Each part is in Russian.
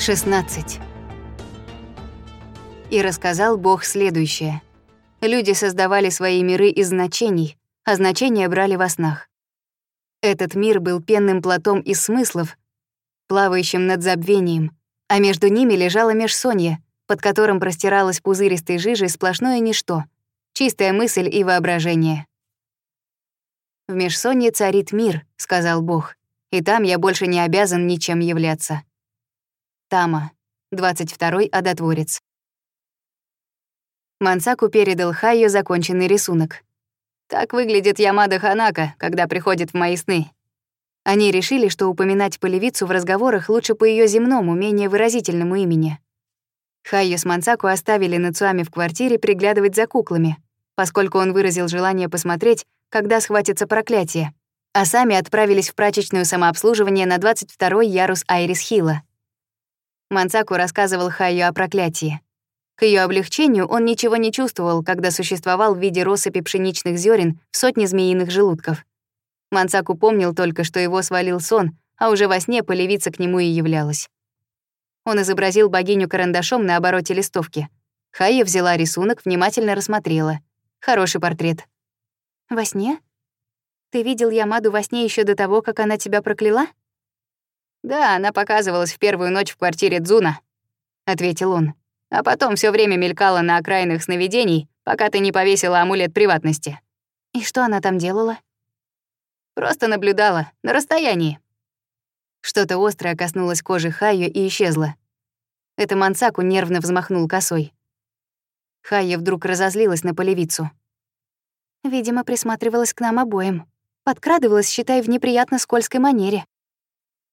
16. И рассказал Бог следующее. Люди создавали свои миры из значений, а значения брали во снах. Этот мир был пенным платом из смыслов, плавающим над забвением, а между ними лежала межсонье, под которым простиралось пузыристой жижей сплошное ничто, чистая мысль и воображение. «В межсонье царит мир», — сказал Бог, «и там я больше не обязан ничем являться». Тама, 22-й одотворец. Мансаку передал Хайо законченный рисунок. «Так выглядит Ямада Ханака, когда приходит в мои сны». Они решили, что упоминать полевицу в разговорах лучше по ее земному, менее выразительному имени. Хайо с Мансаку оставили Нацуами в квартире приглядывать за куклами, поскольку он выразил желание посмотреть, когда схватится проклятие, а сами отправились в прачечную самообслуживание на 22-й ярус Айрис Хилла. Мансаку рассказывал Хайо о проклятии. К ее облегчению он ничего не чувствовал, когда существовал в виде россыпи пшеничных зерен в сотне змеиных желудков. Мансаку помнил только, что его свалил сон, а уже во сне полевица к нему и являлась. Он изобразил богиню карандашом на обороте листовки. Хайя взяла рисунок, внимательно рассмотрела. Хороший портрет. «Во сне? Ты видел Ямаду во сне еще до того, как она тебя прокляла?» «Да, она показывалась в первую ночь в квартире Дзуна», — ответил он. «А потом все время мелькала на окраинах сновидений, пока ты не повесила амулет приватности». «И что она там делала?» «Просто наблюдала, на расстоянии». Что-то острое коснулось кожи Хайо и исчезло. Это Мансаку нервно взмахнул косой. Хайя вдруг разозлилась на полевицу. «Видимо, присматривалась к нам обоим. Подкрадывалась, считай, в неприятно скользкой манере.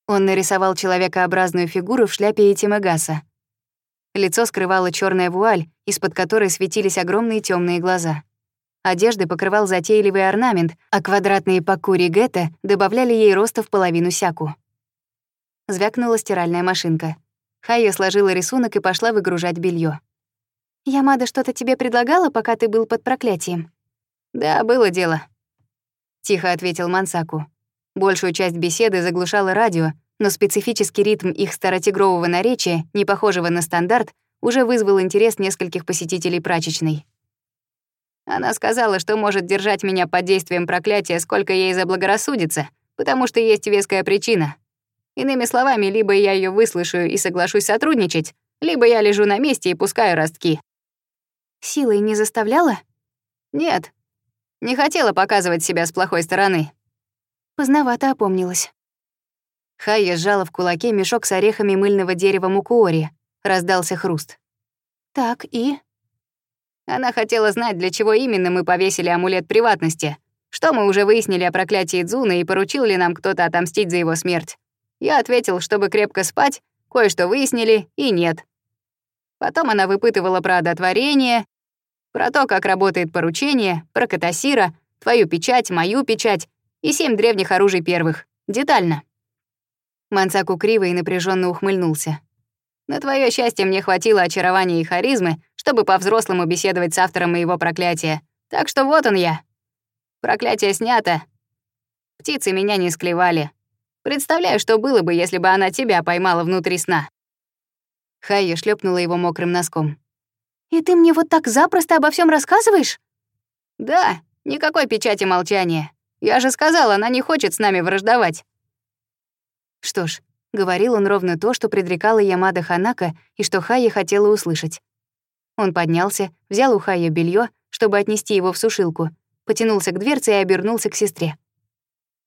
Он нарисовал человекообразную фигуру в шляпе Итимагаса. Лицо скрывала черная вуаль, из-под которой светились огромные темные глаза. Одежды покрывал затейливый орнамент, а квадратные пакури Гетте добавляли ей роста в половину сяку. Звякнула стиральная машинка. Хайя сложила рисунок и пошла выгружать белье. «Ямада что-то тебе предлагала, пока ты был под проклятием?» «Да, было дело», — тихо ответил Мансаку. Большую часть беседы заглушало радио, но специфический ритм их старотигрового наречия, не похожего на стандарт, уже вызвал интерес нескольких посетителей прачечной. Она сказала, что может держать меня под действием проклятия, сколько ей заблагорассудится, потому что есть веская причина. Иными словами, либо я ее выслушаю и соглашусь сотрудничать, либо я лежу на месте и пускаю ростки. Силой не заставляла? Нет. Не хотела показывать себя с плохой стороны. Поздновато опомнилась. Хайя сжала в кулаке мешок с орехами мыльного дерева мукуори. Раздался хруст. «Так, и...» Она хотела знать, для чего именно мы повесили амулет приватности. Что мы уже выяснили о проклятии Дзуны и поручил ли нам кто-то отомстить за его смерть. Я ответил, чтобы крепко спать, кое-что выяснили и нет. Потом она выпытывала про одотворение, про то, как работает поручение, про катасира, твою печать, мою печать, и семь древних оружий первых. Детально». Мансаку криво и напряженно ухмыльнулся. «На твое счастье мне хватило очарования и харизмы, чтобы по-взрослому беседовать с автором моего проклятия. Так что вот он я. Проклятие снято. Птицы меня не склевали. Представляю, что было бы, если бы она тебя поймала внутри сна». Хайя шлепнула его мокрым носком. «И ты мне вот так запросто обо всем рассказываешь?» «Да, никакой печати молчания. Я же сказала, она не хочет с нами враждовать. Что ж, говорил он ровно то, что предрекала Ямада Ханака и что Хая хотела услышать. Он поднялся, взял у Хая белье, чтобы отнести его в сушилку, потянулся к дверце и обернулся к сестре.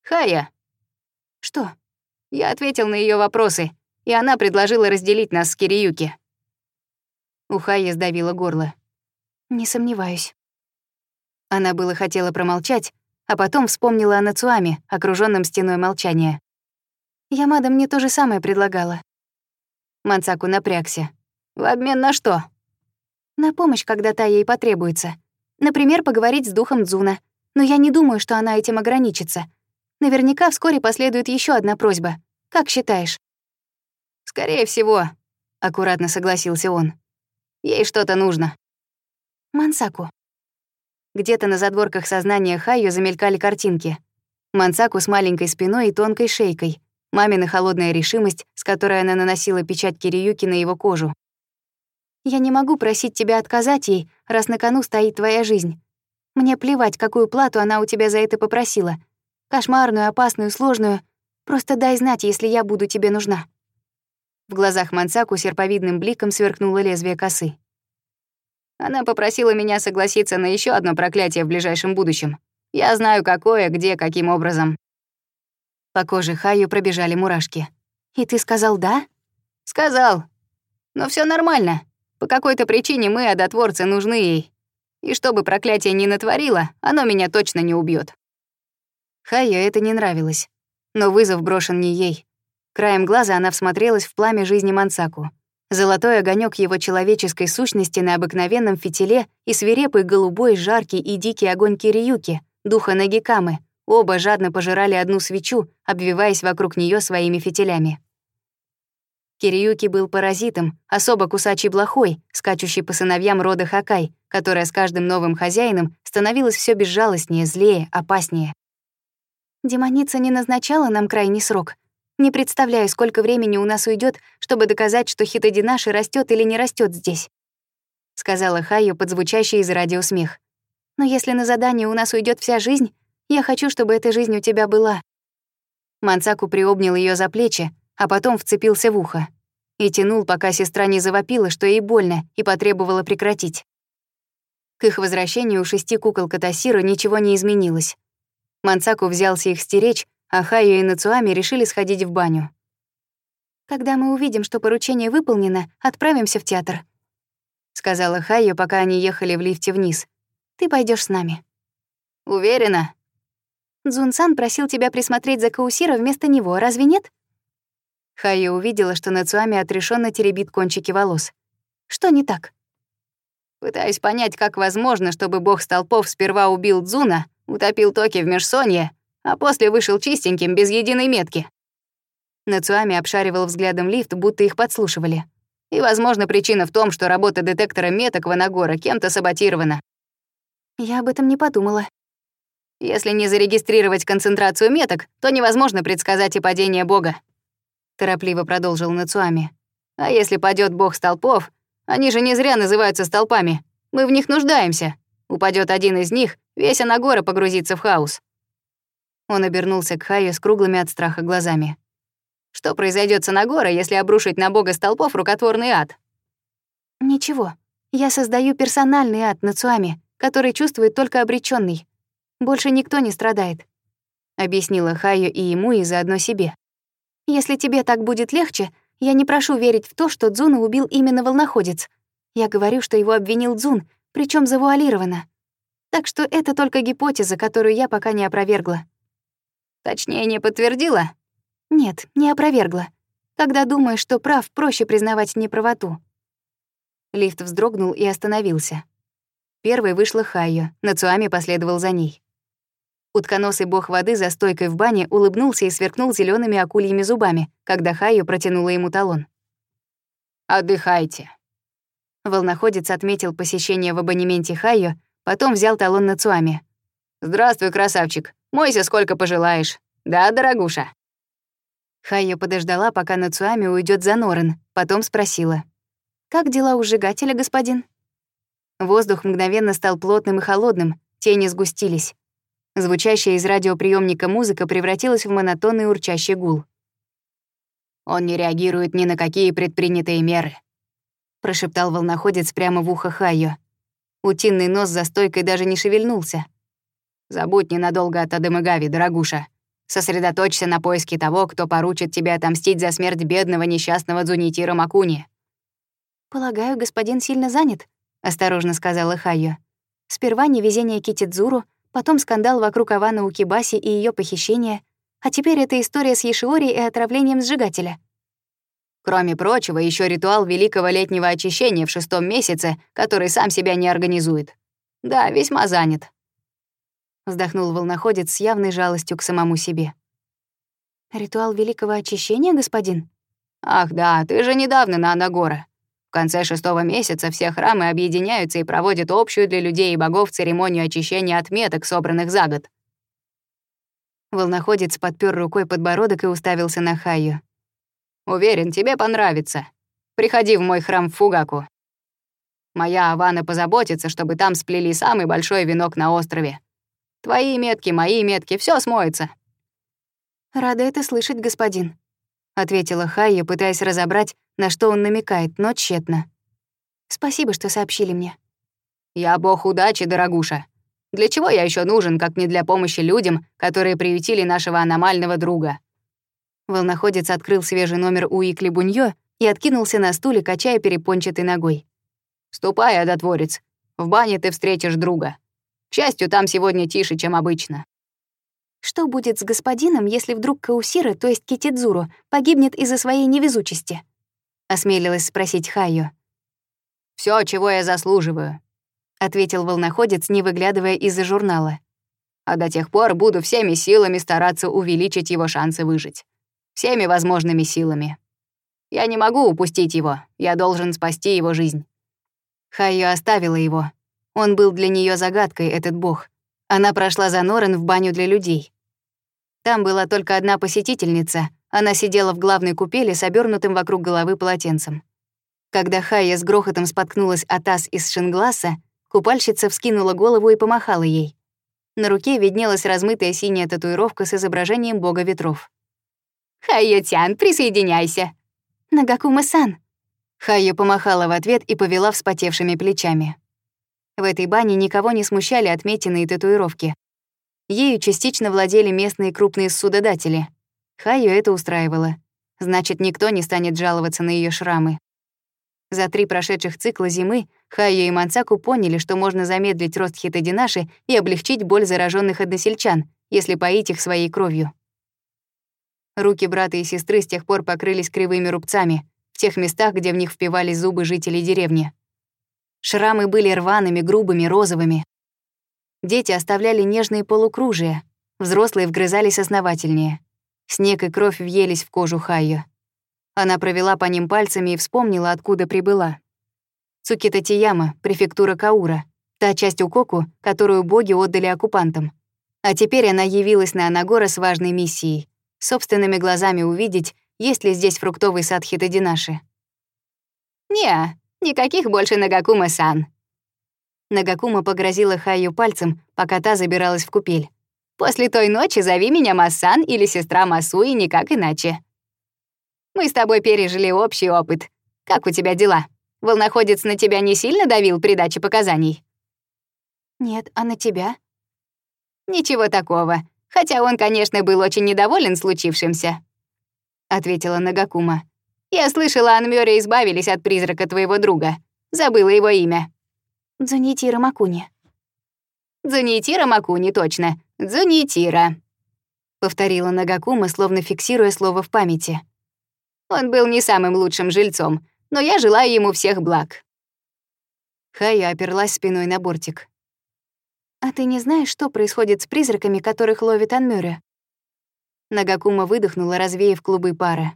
«Хая!» «Что?» Я ответил на ее вопросы, и она предложила разделить нас с Кириюки. У Хая сдавило горло. «Не сомневаюсь». Она было хотела промолчать, а потом вспомнила о Нацуами, окруженном стеной молчания. «Ямада мне то же самое предлагала». Мансаку напрягся. «В обмен на что?» «На помощь, когда та ей потребуется. Например, поговорить с духом Дзуна. Но я не думаю, что она этим ограничится. Наверняка вскоре последует еще одна просьба. Как считаешь?» «Скорее всего», — аккуратно согласился он. «Ей что-то нужно». «Мансаку, где-то на задворках сознания Хайо замелькали картинки. Мансаку с маленькой спиной и тонкой шейкой, мамина холодная решимость, с которой она наносила печать Кириюки на его кожу. «Я не могу просить тебя отказать ей, раз на кону стоит твоя жизнь. Мне плевать, какую плату она у тебя за это попросила. Кошмарную, опасную, сложную. Просто дай знать, если я буду тебе нужна». В глазах Мансаку серповидным бликом сверкнуло лезвие косы. Она попросила меня согласиться на еще одно проклятие в ближайшем будущем. Я знаю, какое, где, каким образом». По коже Хаю пробежали мурашки. «И ты сказал «да»?» «Сказал. Но все нормально. По какой-то причине мы, одотворцы, нужны ей. И чтобы проклятие не натворило, оно меня точно не убьет. Хайо это не нравилось. Но вызов брошен не ей. Краем глаза она всмотрелась в пламя жизни Мансаку. Золотой огонек его человеческой сущности на обыкновенном фитиле и свирепый голубой, жаркий и дикий огонь Кириюки, духа Нагикамы, оба жадно пожирали одну свечу, обвиваясь вокруг нее своими фитилями. Кириюки был паразитом, особо кусачий блохой, скачущий по сыновьям рода Хакай, которая с каждым новым хозяином становилась все безжалостнее, злее, опаснее. «Демоница не назначала нам крайний срок», не представляю, сколько времени у нас уйдет, чтобы доказать, что хитодинаши растет или не растет здесь», — сказала Хайо под звучащий из радио смех. «Но если на задание у нас уйдет вся жизнь, я хочу, чтобы эта жизнь у тебя была». Мансаку приобнял ее за плечи, а потом вцепился в ухо. И тянул, пока сестра не завопила, что ей больно, и потребовала прекратить. К их возвращению у шести кукол Катасира ничего не изменилось. Мансаку взялся их стеречь, Ахайо и Нацуами решили сходить в баню. «Когда мы увидим, что поручение выполнено, отправимся в театр», — сказала Хайо, пока они ехали в лифте вниз. «Ты пойдешь с нами». «Уверена?» «Дзунсан просил тебя присмотреть за Каусира вместо него, разве нет?» Хайо увидела, что Нацуами отрешенно теребит кончики волос. «Что не так?» «Пытаюсь понять, как возможно, чтобы бог столпов сперва убил Дзуна, утопил Токи в межсонье, а после вышел чистеньким, без единой метки. Нацуами обшаривал взглядом лифт, будто их подслушивали. И, возможно, причина в том, что работа детектора меток Ванагора кем-то саботирована. Я об этом не подумала. Если не зарегистрировать концентрацию меток, то невозможно предсказать и падение бога. Торопливо продолжил Нацуами. А если падет бог столпов, они же не зря называются столпами. Мы в них нуждаемся. Упадет один из них, весь Анагора погрузится в хаос. Он обернулся к Хаю с круглыми от страха глазами. «Что произойдет с Анагора, если обрушить на бога столпов рукотворный ад?» «Ничего. Я создаю персональный ад на Цуами, который чувствует только обреченный. Больше никто не страдает», — объяснила Хаю и ему, и заодно себе. «Если тебе так будет легче, я не прошу верить в то, что Дзуна убил именно волноходец. Я говорю, что его обвинил Дзун, причем завуалировано. Так что это только гипотеза, которую я пока не опровергла. Точнее, не подтвердила? Нет, не опровергла. Когда думаешь, что прав, проще признавать неправоту. Лифт вздрогнул и остановился. Первой вышла Хайо, Нацуами последовал за ней. Утконосый бог воды за стойкой в бане улыбнулся и сверкнул зелеными акульями зубами, когда Хайо протянула ему талон. «Отдыхайте». Волноходец отметил посещение в абонементе Хайо, потом взял талон Нацуами. «Здравствуй, красавчик. Мойся сколько пожелаешь. Да, дорогуша?» Хайя подождала, пока Нацуами уйдет за Норен, потом спросила. «Как дела у сжигателя, господин?» Воздух мгновенно стал плотным и холодным, тени сгустились. Звучащая из радиоприемника музыка превратилась в монотонный урчащий гул. «Он не реагирует ни на какие предпринятые меры», — прошептал волноходец прямо в ухо Хайо. Утиный нос за стойкой даже не шевельнулся, Забудь ненадолго о Адемагави, дорогуша. Сосредоточься на поиске того, кто поручит тебе отомстить за смерть бедного несчастного Дзунитира Макуни». «Полагаю, господин сильно занят», — осторожно сказала Хайо. «Сперва невезение Китидзуру, потом скандал вокруг Авана Укибаси и ее похищение, а теперь эта история с Ешиори и отравлением сжигателя». Кроме прочего, еще ритуал великого летнего очищения в шестом месяце, который сам себя не организует. Да, весьма занят вздохнул волноходец с явной жалостью к самому себе. «Ритуал великого очищения, господин?» «Ах да, ты же недавно на Анагора. В конце шестого месяца все храмы объединяются и проводят общую для людей и богов церемонию очищения отметок, собранных за год». Волноходец подпер рукой подбородок и уставился на Хаю. «Уверен, тебе понравится. Приходи в мой храм в Фугаку. Моя Авана позаботится, чтобы там сплели самый большой венок на острове. Твои метки, мои метки, все смоется». «Рада это слышать, господин», — ответила Хайя, пытаясь разобрать, на что он намекает, но тщетно. «Спасибо, что сообщили мне». «Я бог удачи, дорогуша. Для чего я еще нужен, как не для помощи людям, которые приютили нашего аномального друга?» Волноходец открыл свежий номер у Икли Буньё и откинулся на стуле, качая перепончатой ногой. «Ступай, одотворец. В бане ты встретишь друга». К счастью, там сегодня тише, чем обычно. Что будет с господином, если вдруг Каусира, то есть Китидзуру, погибнет из-за своей невезучести? Осмелилась спросить Хаю. Все, чего я заслуживаю», — ответил волноходец, не выглядывая из-за журнала. «А до тех пор буду всеми силами стараться увеличить его шансы выжить. Всеми возможными силами. Я не могу упустить его, я должен спасти его жизнь». Хаю оставила его, он был для нее загадкой, этот бог. Она прошла за Норен в баню для людей. Там была только одна посетительница. Она сидела в главной купели с обернутым вокруг головы полотенцем. Когда Хайя с грохотом споткнулась о таз из шингласа, купальщица вскинула голову и помахала ей. На руке виднелась размытая синяя татуировка с изображением бога ветров. «Хайотян, присоединяйся!» «Нагакума-сан!» Хайя помахала в ответ и повела вспотевшими плечами. В этой бане никого не смущали отметины татуировки. Ею частично владели местные крупные судодатели. Хаю это устраивало. Значит, никто не станет жаловаться на ее шрамы. За три прошедших цикла зимы Хайо и Мансаку поняли, что можно замедлить рост хитодинаши и облегчить боль зараженных односельчан, если поить их своей кровью. Руки брата и сестры с тех пор покрылись кривыми рубцами, в тех местах, где в них впивались зубы жителей деревни. Шрамы были рваными, грубыми, розовыми. Дети оставляли нежные полукружия, взрослые вгрызались основательнее. Снег и кровь въелись в кожу Хайо. Она провела по ним пальцами и вспомнила, откуда прибыла. Цукитатияма, префектура Каура, та часть Укоку, которую боги отдали оккупантам. А теперь она явилась на Анагора с важной миссией — собственными глазами увидеть, есть ли здесь фруктовый сад Хитодинаши. Неа. Никаких больше Нагакума-сан». Нагакума погрозила Хаю пальцем, пока та забиралась в купель. «После той ночи зови меня Массан или сестра Масуи никак иначе. Мы с тобой пережили общий опыт. Как у тебя дела? Волноходец на тебя не сильно давил при даче показаний?» «Нет, а на тебя?» «Ничего такого. Хотя он, конечно, был очень недоволен случившимся», — ответила Нагакума. Я слышала, Анмёре избавились от призрака твоего друга. Забыла его имя. Дзунитира Макуни. Дзунитира Макуни, точно. Дзунитира. Повторила Нагакума, словно фиксируя слово в памяти. Он был не самым лучшим жильцом, но я желаю ему всех благ. Хая оперлась спиной на бортик. «А ты не знаешь, что происходит с призраками, которых ловит Анмюре?» Нагакума выдохнула, развеяв клубы пара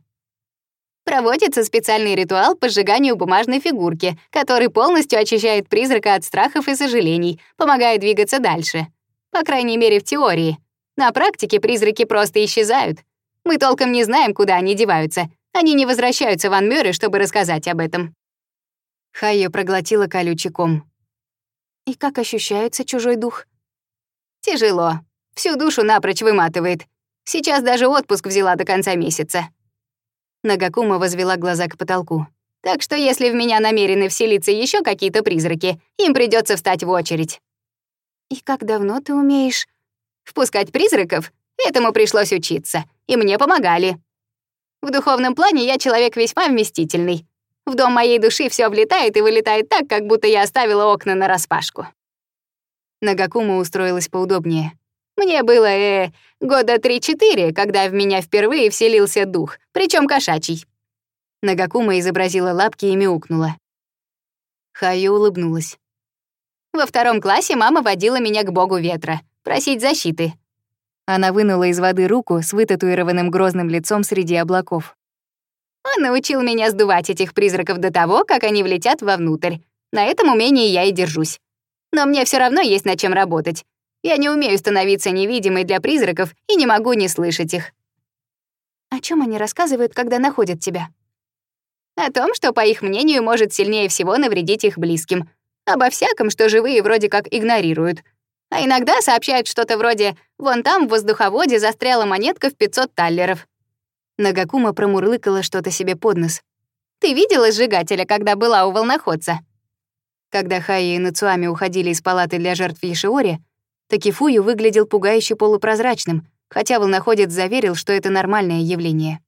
проводится специальный ритуал по сжиганию бумажной фигурки, который полностью очищает призрака от страхов и сожалений, помогая двигаться дальше. По крайней мере, в теории. На практике призраки просто исчезают. Мы толком не знаем, куда они деваются. Они не возвращаются в Анмёры, чтобы рассказать об этом. Хайо проглотила колючиком. «И как ощущается чужой дух?» «Тяжело. Всю душу напрочь выматывает. Сейчас даже отпуск взяла до конца месяца. Нагакума возвела глаза к потолку. «Так что если в меня намерены вселиться еще какие-то призраки, им придется встать в очередь». «И как давно ты умеешь...» «Впускать призраков? Этому пришлось учиться. И мне помогали. В духовном плане я человек весьма вместительный. В дом моей души все влетает и вылетает так, как будто я оставила окна на распашку. Нагакума устроилась поудобнее. Мне было, э, года три-четыре, когда в меня впервые вселился дух, причем кошачий. Нагакума изобразила лапки и мяукнула. Хаю улыбнулась. Во втором классе мама водила меня к богу ветра, просить защиты. Она вынула из воды руку с вытатуированным грозным лицом среди облаков. Он научил меня сдувать этих призраков до того, как они влетят вовнутрь. На этом умении я и держусь. Но мне все равно есть над чем работать. Я не умею становиться невидимой для призраков и не могу не слышать их. О чем они рассказывают, когда находят тебя? О том, что, по их мнению, может сильнее всего навредить их близким. Обо всяком, что живые вроде как игнорируют. А иногда сообщают что-то вроде «Вон там в воздуховоде застряла монетка в 500 таллеров». Нагакума промурлыкала что-то себе под нос. «Ты видела сжигателя, когда была у волноходца?» Когда Хаи и Нацуами уходили из палаты для жертв Ешиори, Такифую выглядел пугающе полупрозрачным, хотя волноходец заверил, что это нормальное явление.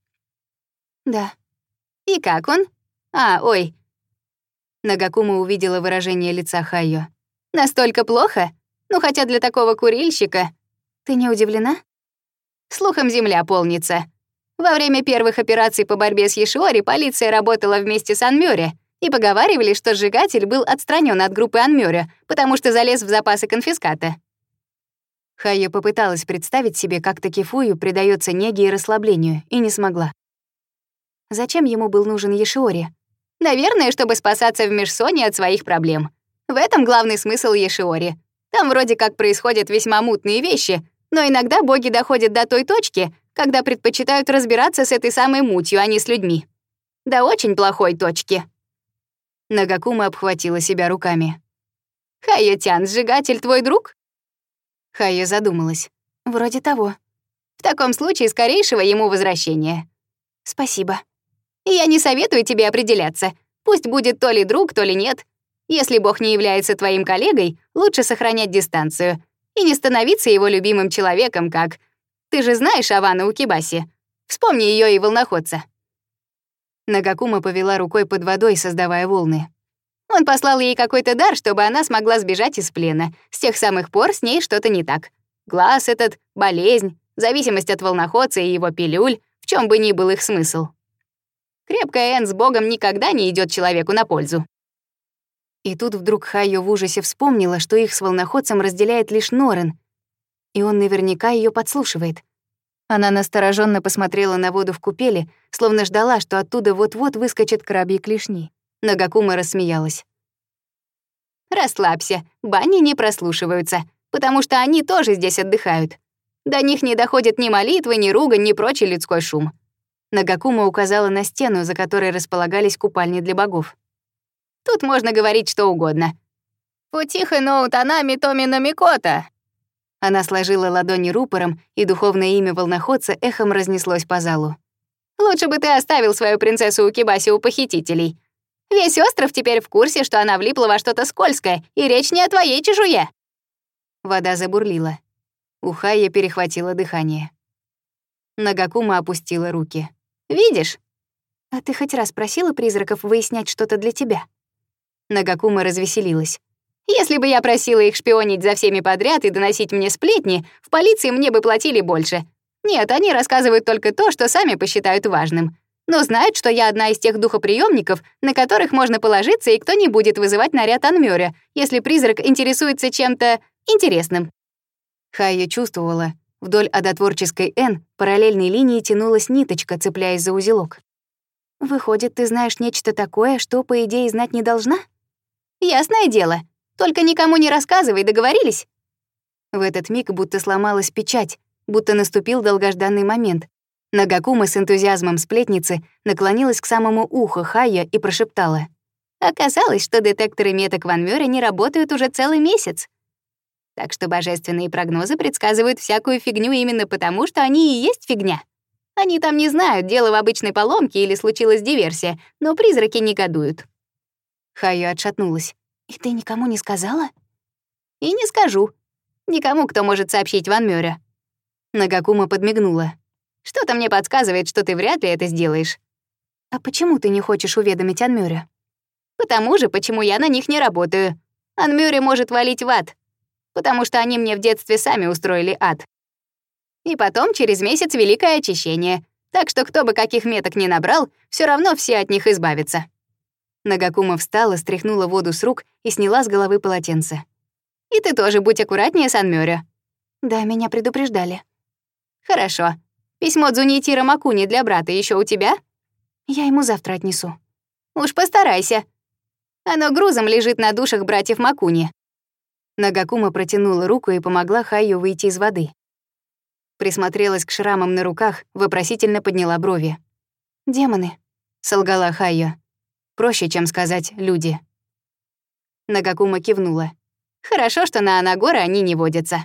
«Да». «И как он?» «А, ой». Нагакума увидела выражение лица Хайо. «Настолько плохо? Ну, хотя для такого курильщика...» «Ты не удивлена?» «Слухом земля полнится. Во время первых операций по борьбе с Ешиори полиция работала вместе с Анмёре, и поговаривали, что сжигатель был отстранен от группы Анмёря, потому что залез в запасы конфиската. Хайя попыталась представить себе, как Такифую придается неге и расслаблению, и не смогла. Зачем ему был нужен Ешиори? Наверное, чтобы спасаться в Межсоне от своих проблем. В этом главный смысл Ешиори. Там вроде как происходят весьма мутные вещи, но иногда боги доходят до той точки, когда предпочитают разбираться с этой самой мутью, а не с людьми. До очень плохой точки. Нагакума обхватила себя руками. «Хайотян, сжигатель твой друг?» Хайя задумалась. «Вроде того». «В таком случае скорейшего ему возвращения». «Спасибо». «Я не советую тебе определяться. Пусть будет то ли друг, то ли нет. Если Бог не является твоим коллегой, лучше сохранять дистанцию и не становиться его любимым человеком, как... Ты же знаешь Авану Укибаси. Вспомни ее и волноходца». Нагакума повела рукой под водой, создавая волны. Он послал ей какой-то дар, чтобы она смогла сбежать из плена. С тех самых пор с ней что-то не так. Глаз этот, болезнь, зависимость от волноходца и его пилюль, в чем бы ни был их смысл. Крепкая Энн с Богом никогда не идет человеку на пользу. И тут вдруг Хайо в ужасе вспомнила, что их с волноходцем разделяет лишь Норен, и он наверняка ее подслушивает. Она настороженно посмотрела на воду в купели, словно ждала, что оттуда вот-вот выскочат крабьи клешни. Нагакума рассмеялась. «Расслабься, бани не прослушиваются, потому что они тоже здесь отдыхают. До них не доходят ни молитвы, ни ругань, ни прочий людской шум». Нагакума указала на стену, за которой располагались купальни для богов. «Тут можно говорить что угодно». «Футиха ноутанами томи намикота!» Она сложила ладони рупором, и духовное имя волноходца эхом разнеслось по залу. «Лучше бы ты оставил свою принцессу у Кибаси у похитителей», Весь остров теперь в курсе, что она влипла во что-то скользкое, и речь не о твоей чешуе». Вода забурлила. У Хайя перехватило дыхание. Нагакума опустила руки. «Видишь?» «А ты хоть раз просила призраков выяснять что-то для тебя?» Нагакума развеселилась. «Если бы я просила их шпионить за всеми подряд и доносить мне сплетни, в полиции мне бы платили больше. Нет, они рассказывают только то, что сами посчитают важным но знает, что я одна из тех духоприемников, на которых можно положиться, и кто не будет вызывать наряд Анмёря, если призрак интересуется чем-то интересным». Хайя чувствовала. Вдоль одотворческой «Н» параллельной линии тянулась ниточка, цепляясь за узелок. «Выходит, ты знаешь нечто такое, что, по идее, знать не должна?» «Ясное дело. Только никому не рассказывай, договорились?» В этот миг будто сломалась печать, будто наступил долгожданный момент, Нагакума с энтузиазмом сплетницы наклонилась к самому уху Хая и прошептала. «Оказалось, что детекторы меток Ван Мюра не работают уже целый месяц. Так что божественные прогнозы предсказывают всякую фигню именно потому, что они и есть фигня. Они там не знают, дело в обычной поломке или случилась диверсия, но призраки негодуют». Хая отшатнулась. «И ты никому не сказала?» «И не скажу. Никому, кто может сообщить Ван Мюре». Нагакума подмигнула. Что-то мне подсказывает, что ты вряд ли это сделаешь. А почему ты не хочешь уведомить Анмюре? Потому же, почему я на них не работаю. Анмюре может валить в ад. Потому что они мне в детстве сами устроили ад. И потом через месяц великое очищение. Так что кто бы каких меток не набрал, все равно все от них избавятся. Нагакума встала, стряхнула воду с рук и сняла с головы полотенце. «И ты тоже будь аккуратнее с Анмёрё». «Да, меня предупреждали». «Хорошо. Письмо Дзунитира Макуни для брата еще у тебя? Я ему завтра отнесу. Уж постарайся. Оно грузом лежит на душах братьев Макуни. Нагакума протянула руку и помогла Хаю выйти из воды. Присмотрелась к шрамам на руках, вопросительно подняла брови. «Демоны», — солгала Хайо. «Проще, чем сказать «люди». Нагакума кивнула. «Хорошо, что на Анагора они не водятся».